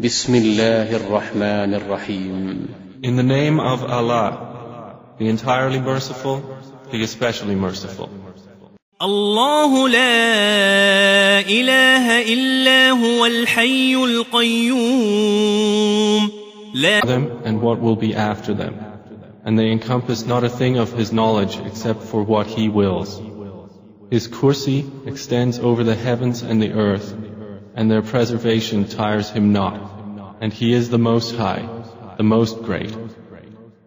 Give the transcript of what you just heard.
بسم الله الرحمن الرحيم In the name of Allah, the entirely merciful, the especially merciful. الله لا إله إلا هو الحي القيوم لا Them and what will be after them. And they encompass not a thing of His knowledge except for what He wills. His kursi extends over the heavens and the earth, and their preservation tires Him not. And He is the Most High, the Most Great.